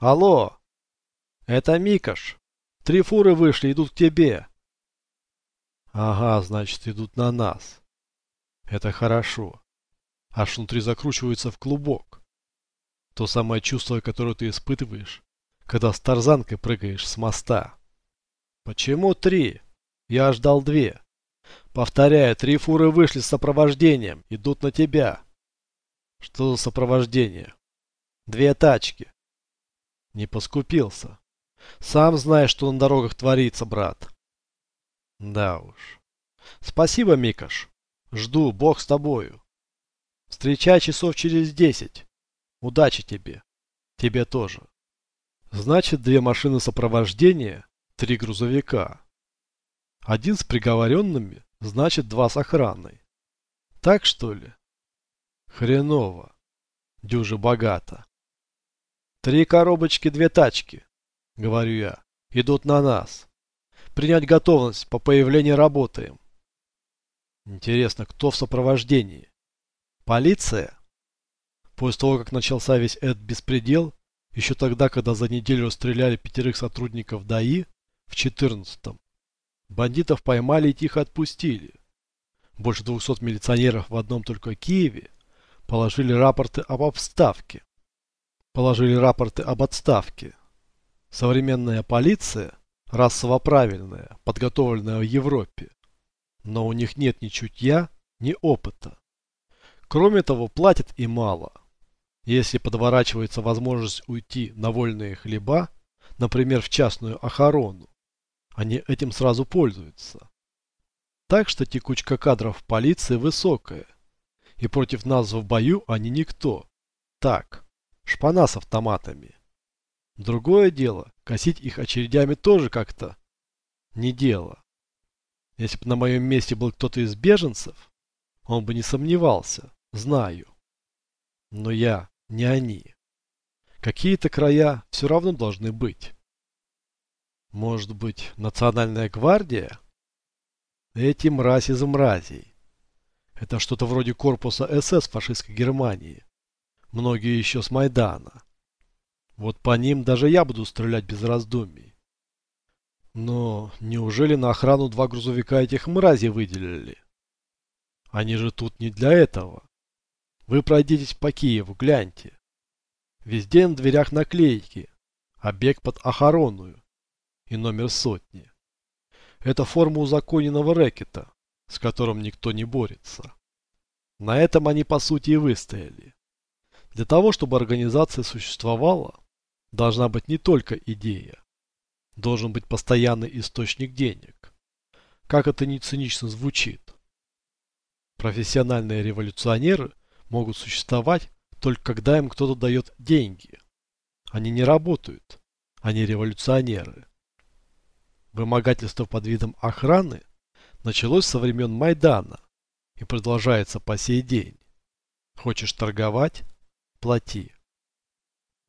Алло! Это Микаш. Три фуры вышли, идут к тебе. Ага, значит, идут на нас. Это хорошо. Аж внутри закручивается в клубок. То самое чувство, которое ты испытываешь, когда с тарзанкой прыгаешь с моста. Почему три? Я ждал две. Повторяю, три фуры вышли с сопровождением, идут на тебя. Что за сопровождение? Две тачки. Не поскупился. Сам знаешь, что на дорогах творится, брат. Да уж. Спасибо, Микаш. Жду, бог с тобою. Встречай часов через десять. Удачи тебе. Тебе тоже. Значит, две машины сопровождения, три грузовика. Один с приговоренными, значит, два с охраной. Так что ли? Хреново. Дюже богато. Три коробочки, две тачки, говорю я, идут на нас. Принять готовность, по появлению работаем. Интересно, кто в сопровождении? Полиция? После того, как начался весь этот беспредел, еще тогда, когда за неделю расстреляли пятерых сотрудников ДАИ, в 14-м, бандитов поймали и тихо отпустили. Больше 200 милиционеров в одном только Киеве положили рапорты об обставке. Положили рапорты об отставке. Современная полиция, расово правильная, подготовленная в Европе, но у них нет ни чутья, ни опыта. Кроме того, платят и мало. Если подворачивается возможность уйти на вольные хлеба, например, в частную охорону, они этим сразу пользуются. Так что текучка кадров в полиции высокая, и против нас в бою они никто. Так, шпана с автоматами. Другое дело, косить их очередями тоже как-то не дело. Если бы на моем месте был кто-то из беженцев, он бы не сомневался, знаю. Но я не они. Какие-то края все равно должны быть. Может быть, национальная гвардия? Эти мрази за мразей. Это что-то вроде корпуса СС фашистской Германии. Многие еще с Майдана. Вот по ним даже я буду стрелять без раздумий. Но неужели на охрану два грузовика этих мразей выделили? Они же тут не для этого. Вы пройдитесь по Киеву, гляньте. Везде на дверях наклейки. Объект под охороную. И номер сотни. Это форма узаконенного рэкета, с которым никто не борется. На этом они по сути и выстояли. Для того, чтобы организация существовала, должна быть не только идея, должен быть постоянный источник денег. Как это не цинично звучит. Профессиональные революционеры могут существовать только когда им кто-то дает деньги. Они не работают, они революционеры. Вымогательство под видом охраны началось со времен Майдана и продолжается по сей день. Хочешь торговать – плати.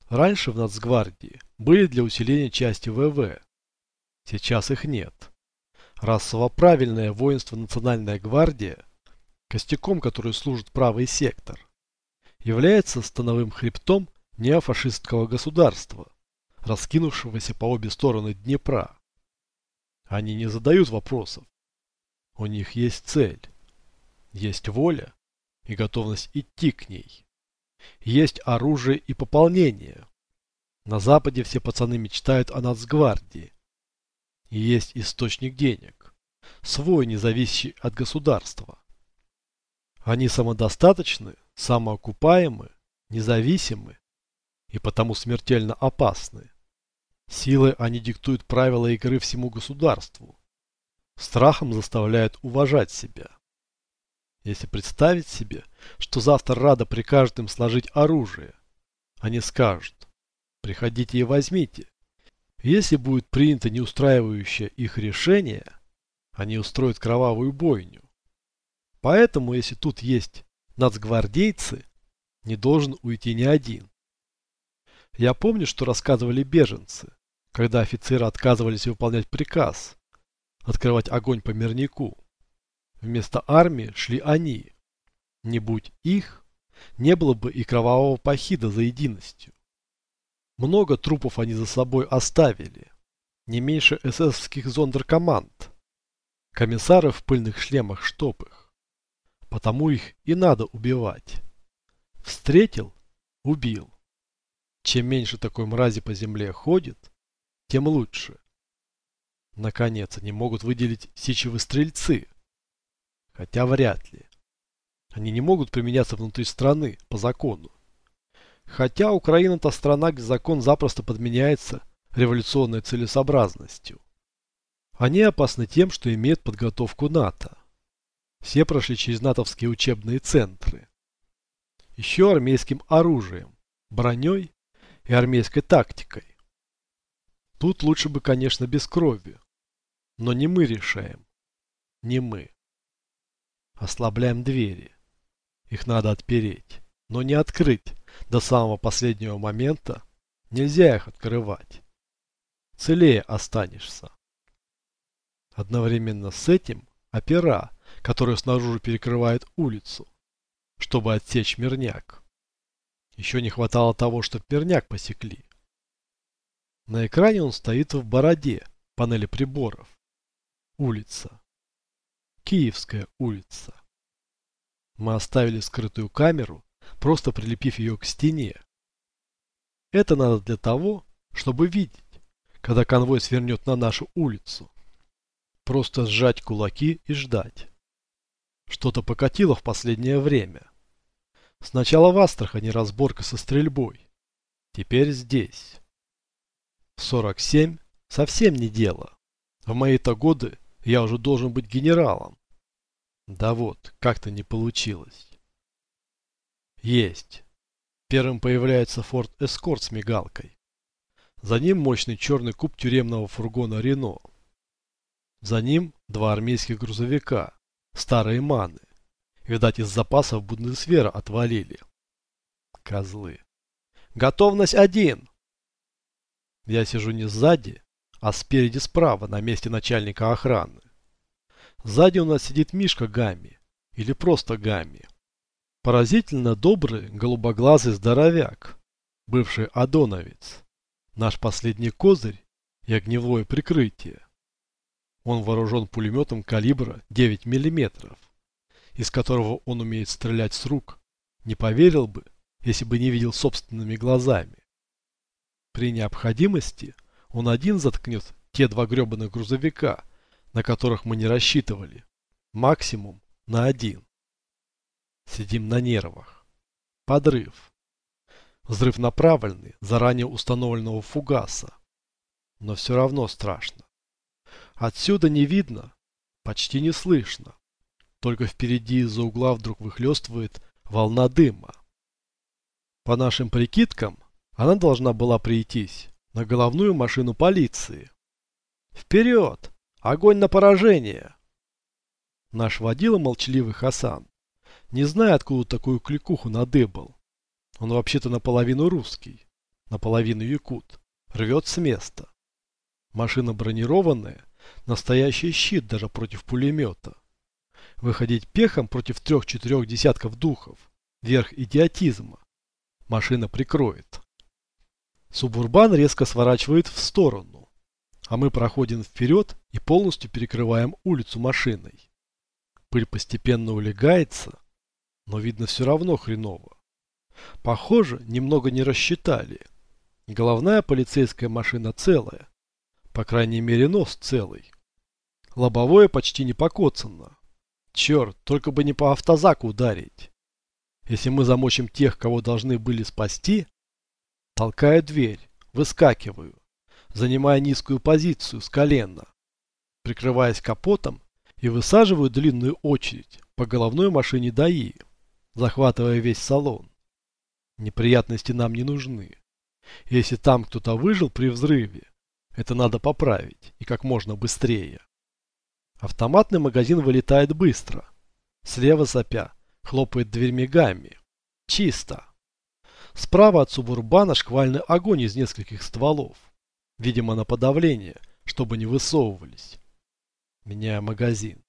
Раньше в Нацгвардии были для усиления части ВВ. Сейчас их нет. Расово правильное воинство Национальная гвардия, костяком который служит правый сектор, является становым хребтом неофашистского государства, раскинувшегося по обе стороны Днепра. Они не задают вопросов. У них есть цель, есть воля и готовность идти к ней. Есть оружие и пополнение. На Западе все пацаны мечтают о нацгвардии. Есть источник денег. Свой, не зависящий от государства. Они самодостаточны, самоокупаемы, независимы и потому смертельно опасны. Силой они диктуют правила игры всему государству. Страхом заставляют уважать себя. Если представить себе, что завтра Рада прикажет им сложить оружие, они скажут, приходите и возьмите. Если будет принято неустраивающее их решение, они устроят кровавую бойню. Поэтому, если тут есть нацгвардейцы, не должен уйти ни один. Я помню, что рассказывали беженцы, когда офицеры отказывались выполнять приказ, открывать огонь по мирнику. Вместо армии шли они. Не будь их, не было бы и кровавого похида за единостью. Много трупов они за собой оставили. Не меньше эсэсовских зондеркоманд. Комиссары в пыльных шлемах штопых. Потому их и надо убивать. Встретил – убил. Чем меньше такой мрази по земле ходит, тем лучше. Наконец, они могут выделить сичевы стрельцы. Хотя вряд ли. Они не могут применяться внутри страны, по закону. Хотя Украина-то страна, где закон запросто подменяется революционной целесообразностью. Они опасны тем, что имеют подготовку НАТО. Все прошли через натовские учебные центры. Еще армейским оружием, броней и армейской тактикой. Тут лучше бы, конечно, без крови. Но не мы решаем. Не мы. Ослабляем двери. Их надо отпереть. Но не открыть до самого последнего момента. Нельзя их открывать. Целее останешься. Одновременно с этим опера, которая снаружи перекрывает улицу, чтобы отсечь мирняк. Еще не хватало того, чтобы мирняк посекли. На экране он стоит в бороде, панели приборов. Улица. Киевская улица. Мы оставили скрытую камеру, просто прилепив ее к стене. Это надо для того, чтобы видеть, когда конвой свернет на нашу улицу. Просто сжать кулаки и ждать. Что-то покатило в последнее время. Сначала в Астрахани разборка со стрельбой. Теперь здесь. 47 совсем не дело. В мои-то годы я уже должен быть генералом. Да вот, как-то не получилось. Есть. Первым появляется Ford Escort с мигалкой. За ним мощный черный куб тюремного фургона Рено. За ним два армейских грузовика, старые маны. Видать, из запасов Бундесвера отвалили. Козлы. Готовность один. Я сижу не сзади, а спереди справа, на месте начальника охраны. Сзади у нас сидит Мишка Гами, или просто Гами. Поразительно добрый, голубоглазый здоровяк, бывший Адоновец. Наш последний козырь и огневое прикрытие. Он вооружен пулеметом калибра 9 мм, из которого он умеет стрелять с рук. Не поверил бы, если бы не видел собственными глазами. При необходимости он один заткнет те два гребаных грузовика, на которых мы не рассчитывали. Максимум на один. Сидим на нервах. Подрыв. Взрыв направленный, заранее установленного фугаса. Но все равно страшно. Отсюда не видно, почти не слышно. Только впереди из-за угла вдруг выхлестывает волна дыма. По нашим прикидкам, она должна была прийтись на головную машину полиции. Вперед! Огонь на поражение! Наш водила молчаливый Хасан, не зная, откуда такую кликуху надыбал. Он вообще-то наполовину русский, наполовину якут, рвет с места. Машина бронированная, настоящий щит даже против пулемета. Выходить пехом против трех-четырех десятков духов – верх идиотизма. Машина прикроет. Субурбан резко сворачивает в сторону, а мы проходим вперед и полностью перекрываем улицу машиной. Пыль постепенно улегается, но видно все равно хреново. Похоже, немного не рассчитали. Головная полицейская машина целая, по крайней мере нос целый. Лобовое почти не покоцано. Черт, только бы не по автозаку ударить. Если мы замочим тех, кого должны были спасти, Толкаю дверь, выскакиваю, занимая низкую позицию с колена, прикрываясь капотом и высаживаю длинную очередь по головной машине ДАИ, захватывая весь салон. Неприятности нам не нужны. Если там кто-то выжил при взрыве, это надо поправить и как можно быстрее. Автоматный магазин вылетает быстро. Слева сопя, хлопает дверьми гамми. Чисто. Справа от субурбана шквальный огонь из нескольких стволов. Видимо, на подавление, чтобы не высовывались. Меняя магазин.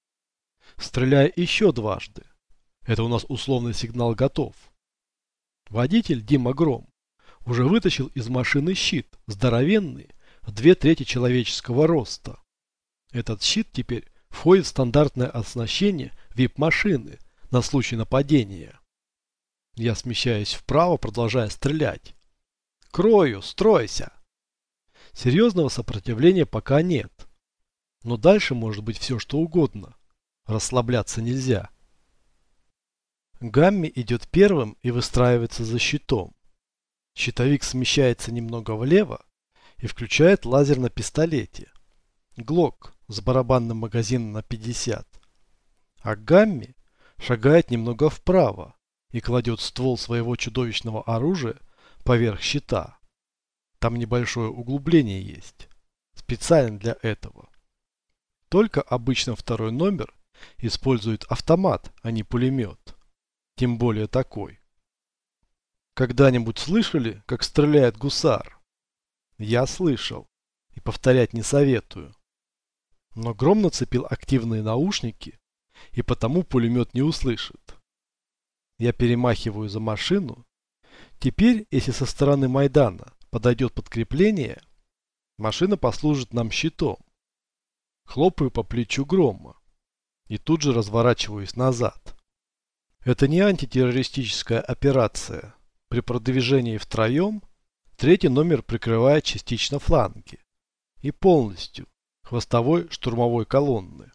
Стреляя еще дважды. Это у нас условный сигнал готов. Водитель Дима Гром. уже вытащил из машины щит, здоровенный, в две трети человеческого роста. Этот щит теперь входит в стандартное оснащение VIP-машины на случай нападения. Я смещаюсь вправо, продолжая стрелять. «Крою! Стройся!» Серьезного сопротивления пока нет. Но дальше может быть все что угодно. Расслабляться нельзя. Гамми идет первым и выстраивается за щитом. Щитовик смещается немного влево и включает лазер на пистолете. Глок с барабанным магазином на 50. А Гамми шагает немного вправо и кладет ствол своего чудовищного оружия поверх щита. Там небольшое углубление есть. Специально для этого. Только обычно второй номер использует автомат, а не пулемет. Тем более такой. Когда-нибудь слышали, как стреляет гусар? Я слышал. И повторять не советую. Но Гром нацепил активные наушники, и потому пулемет не услышит. Я перемахиваю за машину. Теперь, если со стороны Майдана подойдет подкрепление, машина послужит нам щитом. Хлопаю по плечу Грома и тут же разворачиваюсь назад. Это не антитеррористическая операция. При продвижении втроем третий номер прикрывает частично фланги и полностью хвостовой штурмовой колонны.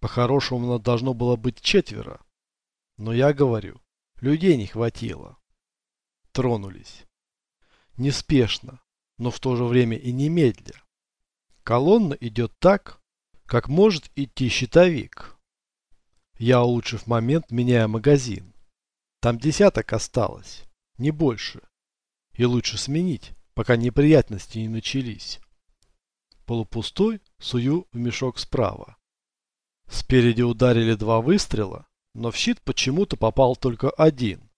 По-хорошему нас должно было быть четверо, но я говорю, людей не хватило. Тронулись. Неспешно, но в то же время и немедля. Колонна идет так, как может идти щитовик. Я, улучшив момент, меняю магазин. Там десяток осталось, не больше. И лучше сменить, пока неприятности не начались. Полупустой сую в мешок справа. Спереди ударили два выстрела, но в щит почему-то попал только один.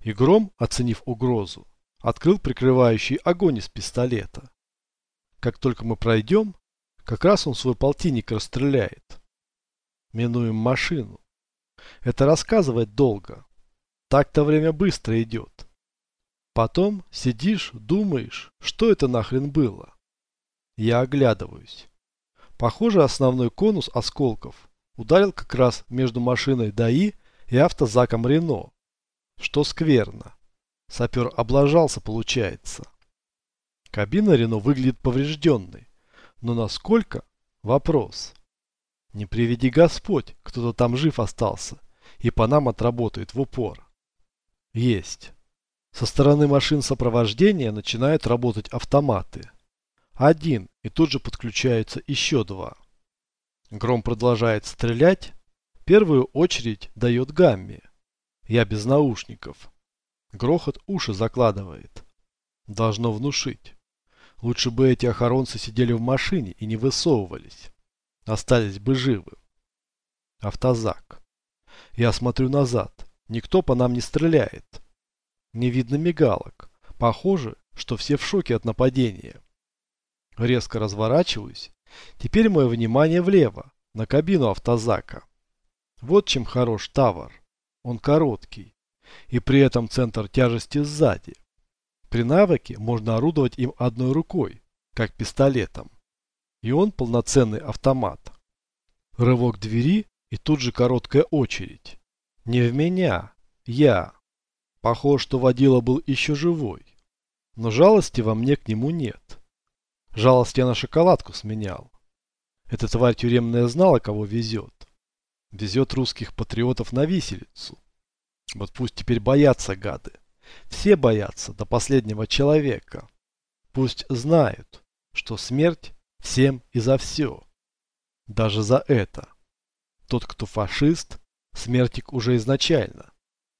И Гром, оценив угрозу, открыл прикрывающий огонь из пистолета. Как только мы пройдем, как раз он свой полтинник расстреляет. Минуем машину. Это рассказывать долго. Так-то время быстро идет. Потом сидишь, думаешь, что это нахрен было. Я оглядываюсь. Похоже, основной конус осколков ударил как раз между машиной ДАИ и автозаком Рено. Что скверно. Сапер облажался, получается. Кабина Рено выглядит поврежденной. Но насколько? Вопрос. Не приведи Господь, кто-то там жив остался и по нам отработает в упор. Есть. Со стороны машин сопровождения начинают работать автоматы. Один, и тут же подключаются еще два. Гром продолжает стрелять. Первую очередь дает Гамми. Я без наушников. Грохот уши закладывает. Должно внушить. Лучше бы эти охоронцы сидели в машине и не высовывались. Остались бы живы. Автозак. Я смотрю назад. Никто по нам не стреляет. Не видно мигалок. Похоже, что все в шоке от нападения. Резко разворачиваюсь. Теперь мое внимание влево, на кабину автозака. Вот чем хорош Тавар. Он короткий. И при этом центр тяжести сзади. При навыке можно орудовать им одной рукой, как пистолетом. И он полноценный автомат. Рывок двери и тут же короткая очередь. Не в меня, я. Похоже, что водила был еще живой. Но жалости во мне к нему нет. Жалость я на шоколадку сменял. Эта тварь тюремная знала, кого везет. Везет русских патриотов на виселицу. Вот пусть теперь боятся гады. Все боятся до последнего человека. Пусть знают, что смерть всем и за все. Даже за это. Тот, кто фашист, смертик уже изначально.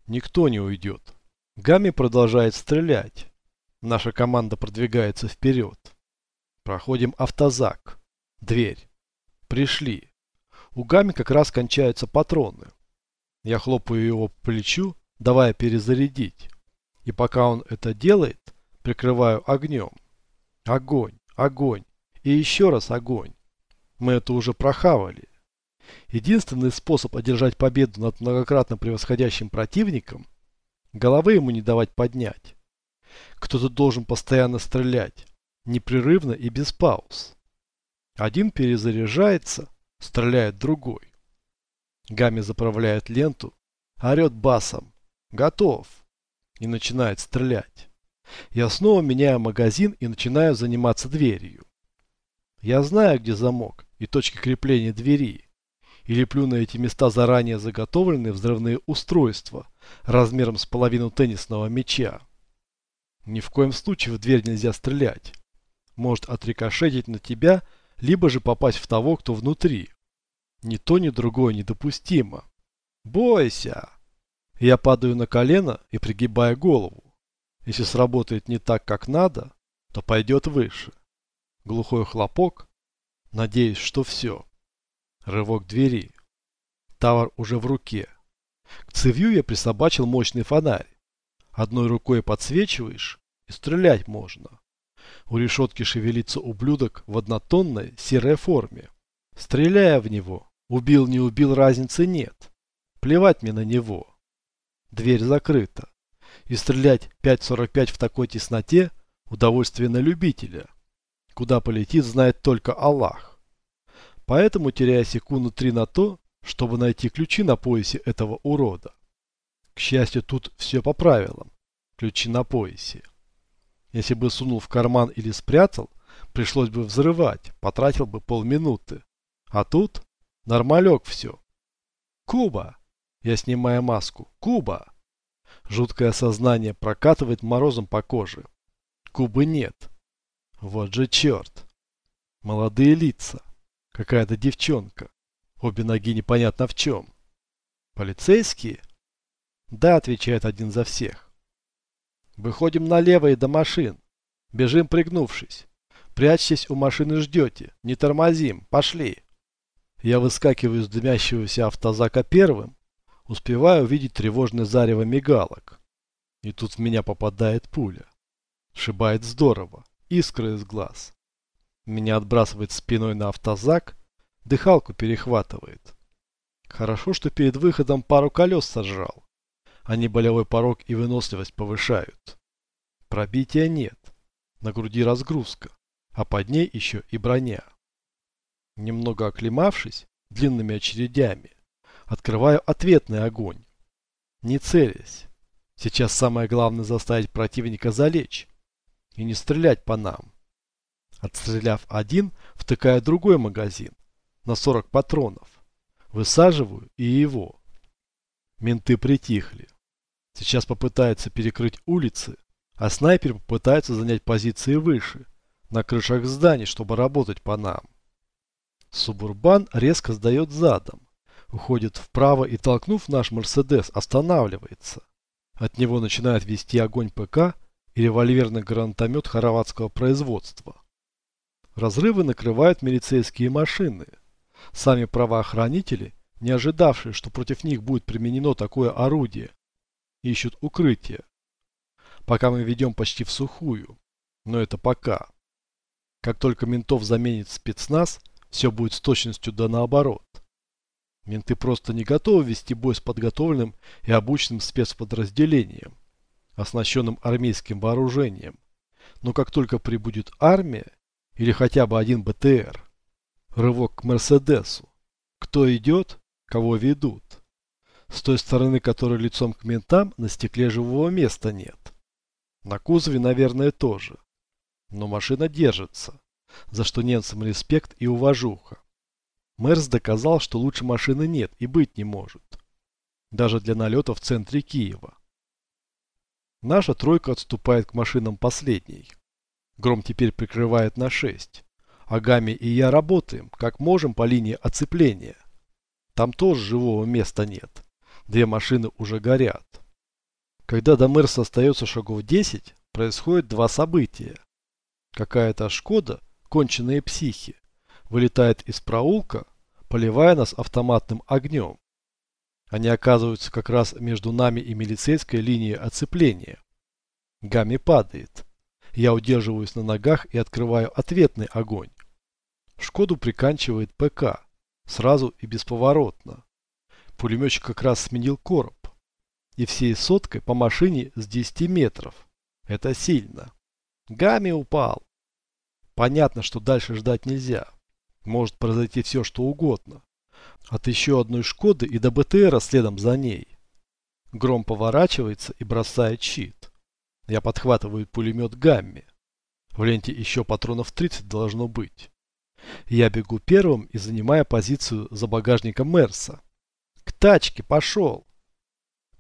Никто не уйдет. Гами продолжает стрелять. Наша команда продвигается вперед. Проходим автозак. Дверь. Пришли. У Гами как раз кончаются патроны. Я хлопаю его по плечу, давая перезарядить. И пока он это делает, прикрываю огнем. Огонь, огонь и еще раз огонь. Мы это уже прохавали. Единственный способ одержать победу над многократно превосходящим противником – головы ему не давать поднять. Кто-то должен постоянно стрелять, непрерывно и без пауз. Один перезаряжается, стреляет другой. Гами заправляет ленту, орет басом. Готов. И начинает стрелять. Я снова меняю магазин и начинаю заниматься дверью. Я знаю, где замок и точки крепления двери. И леплю на эти места заранее заготовленные взрывные устройства размером с половину теннисного мяча. Ни в коем случае в дверь нельзя стрелять. Может отрикошетить на тебя, либо же попасть в того, кто внутри. Ни то, ни другое недопустимо. Бойся! Я падаю на колено и пригибаю голову. Если сработает не так, как надо, то пойдет выше. Глухой хлопок. Надеюсь, что все. Рывок двери. Тавр уже в руке. К цевью я присобачил мощный фонарь. Одной рукой подсвечиваешь, и стрелять можно. У решетки шевелится ублюдок в однотонной серой форме. Стреляя в него, убил не убил разницы нет. Плевать мне на него. Дверь закрыта. И стрелять 5.45 в такой тесноте – удовольствие на любителя. Куда полетит, знает только Аллах. Поэтому теряя секунду три на то, чтобы найти ключи на поясе этого урода. К счастью, тут все по правилам. Ключи на поясе. Если бы сунул в карман или спрятал, пришлось бы взрывать, потратил бы полминуты. А тут нормалек все. Куба! Я снимаю маску. Куба! Жуткое сознание прокатывает морозом по коже. Кубы нет. Вот же черт. Молодые лица. Какая-то девчонка. Обе ноги непонятно в чем. Полицейские? Да, отвечает один за всех. Выходим налево и до машин. Бежим пригнувшись. Прячьтесь у машины ждете. Не тормозим. Пошли. Я выскакиваю из дымящегося автозака первым, Успеваю увидеть тревожное зарево мигалок. И тут в меня попадает пуля. Шибает здорово. Искра из глаз. Меня отбрасывает спиной на автозак, дыхалку перехватывает. Хорошо, что перед выходом пару колес сожрал. Они болевой порог и выносливость повышают. Пробития нет. На груди разгрузка, а под ней еще и броня. Немного оклемавшись, длинными очередями, Открываю ответный огонь. Не целясь. Сейчас самое главное заставить противника залечь. И не стрелять по нам. Отстреляв один, втыкаю другой магазин. На 40 патронов. Высаживаю и его. Менты притихли. Сейчас попытаются перекрыть улицы, а снайпер попытается занять позиции выше, на крышах зданий, чтобы работать по нам. Субурбан резко сдает задом уходит вправо и, толкнув наш Мерседес, останавливается. От него начинает вести огонь ПК и револьверный гранатомет хорватского производства. Разрывы накрывают милицейские машины. Сами правоохранители, не ожидавшие, что против них будет применено такое орудие, ищут укрытие. Пока мы ведем почти в сухую, но это пока. Как только ментов заменит спецназ, все будет с точностью да наоборот. Менты просто не готовы вести бой с подготовленным и обученным спецподразделением, оснащенным армейским вооружением. Но как только прибудет армия, или хотя бы один БТР, рывок к Мерседесу. Кто идет, кого ведут. С той стороны, которой лицом к ментам, на стекле живого места нет. На кузове, наверное, тоже. Но машина держится, за что немцам респект и уважуха. Мэрс доказал, что лучше машины нет и быть не может. Даже для налета в центре Киева. Наша тройка отступает к машинам последней. Гром теперь прикрывает на 6. Агами и я работаем, как можем, по линии оцепления. Там тоже живого места нет. Две машины уже горят. Когда до Мэрса остается шагов 10, происходит два события. Какая-то Шкода, конченые психи, вылетает из проулка, поливая нас автоматным огнем. Они оказываются как раз между нами и милицейской линией оцепления. Гамми падает. Я удерживаюсь на ногах и открываю ответный огонь. Шкоду приканчивает ПК. Сразу и бесповоротно. Пулеметчик как раз сменил короб. И всей соткой по машине с 10 метров. Это сильно. Гами упал. Понятно, что дальше ждать нельзя. Может произойти все, что угодно. От еще одной Шкоды и до БТРа следом за ней. Гром поворачивается и бросает щит. Я подхватываю пулемет Гамми. В ленте еще патронов 30 должно быть. Я бегу первым и занимаю позицию за багажником Мерса. К тачке, пошел!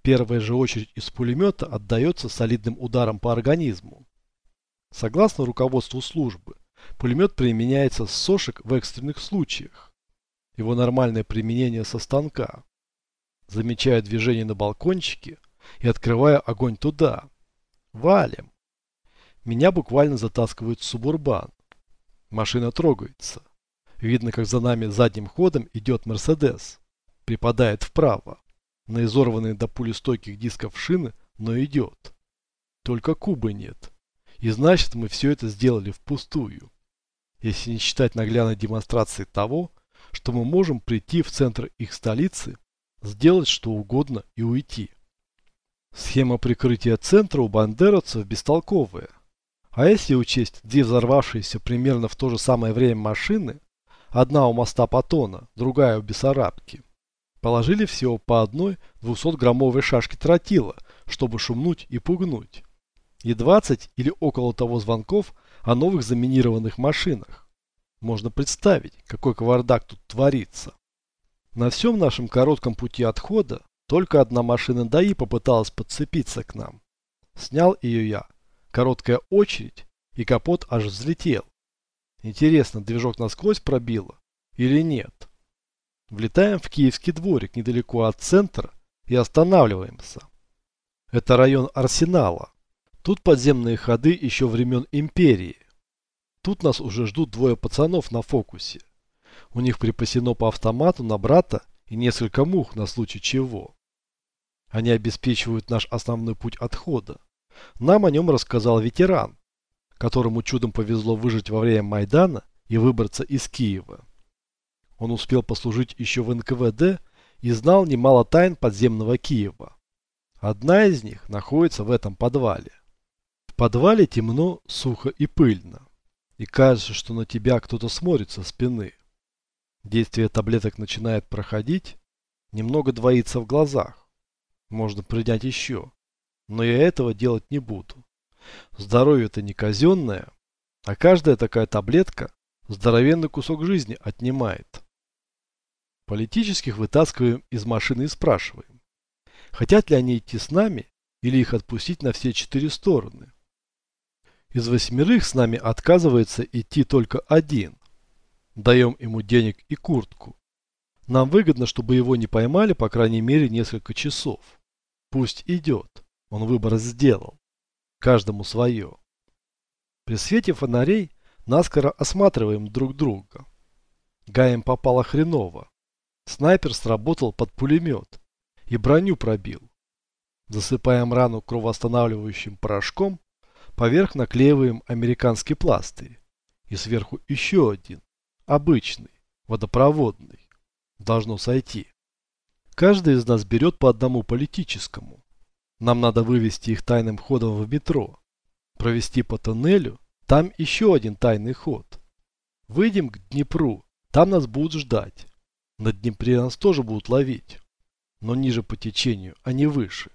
Первая же очередь из пулемета отдается солидным ударом по организму. Согласно руководству службы, пулемет применяется с сошек в экстренных случаях. Его нормальное применение со станка. Замечаю движение на балкончике и открываю огонь туда. Валим. Меня буквально затаскивают в субурбан. Машина трогается. Видно, как за нами задним ходом идет Мерседес. Припадает вправо. На изорванные до пули стойких дисков шины, но идет. Только кубы нет. И значит, мы все это сделали впустую. Если не считать наглядной демонстрации того, что мы можем прийти в центр их столицы, сделать что угодно и уйти. Схема прикрытия центра у бандеровцев бестолковая. А если учесть две взорвавшиеся примерно в то же самое время машины, одна у моста Патона, другая у Бессарабки, положили всего по одной 200-граммовой шашке тротила, чтобы шумнуть и пугнуть. И 20 или около того звонков о новых заминированных машинах. Можно представить, какой кавардак тут творится. На всем нашем коротком пути отхода только одна машина ДАИ попыталась подцепиться к нам. Снял ее я Короткая очередь, и капот аж взлетел. Интересно, движок насквозь пробило или нет? Влетаем в киевский дворик недалеко от центра и останавливаемся. Это район Арсенала. Тут подземные ходы еще времен Империи. Тут нас уже ждут двое пацанов на фокусе. У них припасено по автомату на брата и несколько мух на случай чего. Они обеспечивают наш основной путь отхода. Нам о нем рассказал ветеран, которому чудом повезло выжить во время Майдана и выбраться из Киева. Он успел послужить еще в НКВД и знал немало тайн подземного Киева. Одна из них находится в этом подвале. В подвале темно, сухо и пыльно. И кажется, что на тебя кто-то смотрит со спины. Действие таблеток начинает проходить, немного двоится в глазах. Можно принять еще. Но я этого делать не буду. Здоровье-то не казенное, а каждая такая таблетка здоровенный кусок жизни отнимает. Политических вытаскиваем из машины и спрашиваем, хотят ли они идти с нами или их отпустить на все четыре стороны. Из восьмерых с нами отказывается идти только один. Даем ему денег и куртку. Нам выгодно, чтобы его не поймали по крайней мере несколько часов. Пусть идет. Он выбор сделал. Каждому свое. При свете фонарей наскоро осматриваем друг друга. Гаем попало хреново. Снайпер сработал под пулемет и броню пробил. Засыпаем рану кровоостанавливающим порошком, поверх наклеиваем американский пластырь. И сверху еще один, обычный, водопроводный. Должно сойти. Каждый из нас берет по одному политическому. Нам надо вывести их тайным ходом в метро. Провести по тоннелю. Там еще один тайный ход. Выйдем к Днепру. Там нас будут ждать. На Днепре нас тоже будут ловить. Но ниже по течению, а не выше.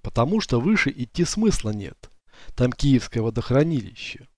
Потому что выше идти смысла нет. Там Киевское водохранилище.